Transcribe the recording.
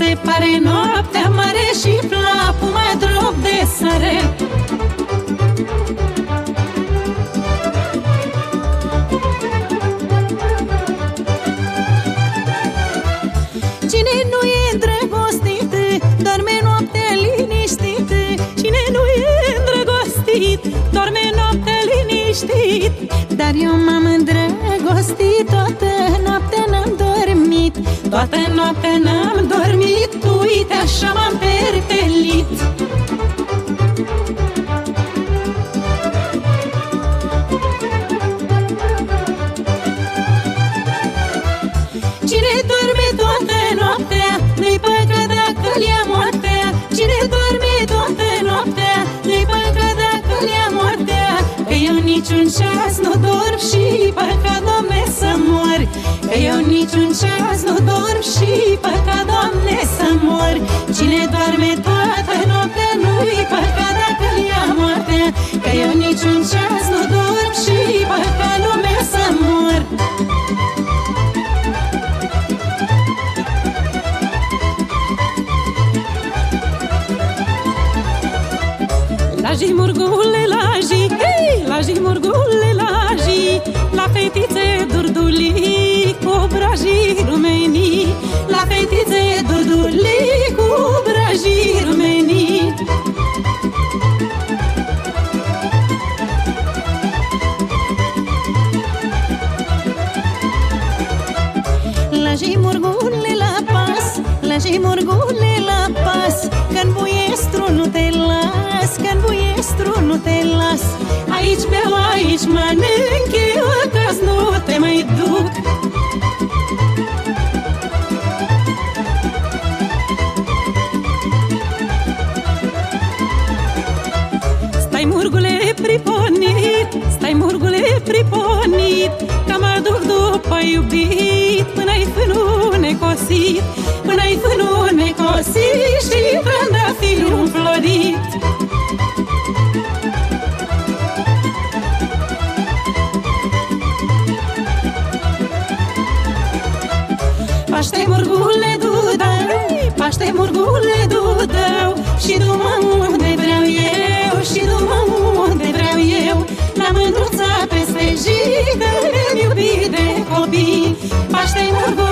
se pare noaptea mare și plapul mai drop de sare. Cine nu e îndrăgostit, dorme noaptea liniștit. Cine nu e îndrăgostit, dorme noaptea liniștit. Dar eu m-am îndrăgostit, toată noaptea n-am dormit Toată noaptea n-am dormit, uite așa m-am perpelit. Cine dorme toată noaptea Nu-i păcat dacă l ia moartea. Cine dorme toată noaptea Nu-i păcat dacă l ia moartea. Că eu niciun ceas nu dorm Și păcat, Doamne, să mor. Că eu niciun ceas nu dorm Și păcat, Doamne, să mor. Cine doarme toată noaptea Nu-i păcat dacă l ia moartea. Că eu niciun ceas nu dorm Și păcat, lume să mor. Laji murgule laji, Laji murgule la pas, laji murgule la pas Când buiestru nu te las, când buiestru nu te las. Aici beau, aici mănânc, eu acasă nu te mai duc. Stai murgule priponit, stai murgule priponit Că mă duc după iubit Până-i fânul necosit Până-i fânul necosit Și trandafirul florit Paște murgule dudău, paște murgule dudău Și du-mă unde vreau eu, și du-mă unde vreau eu. La mândruța peste jigă, ne-am iubit de copii. Paște murgule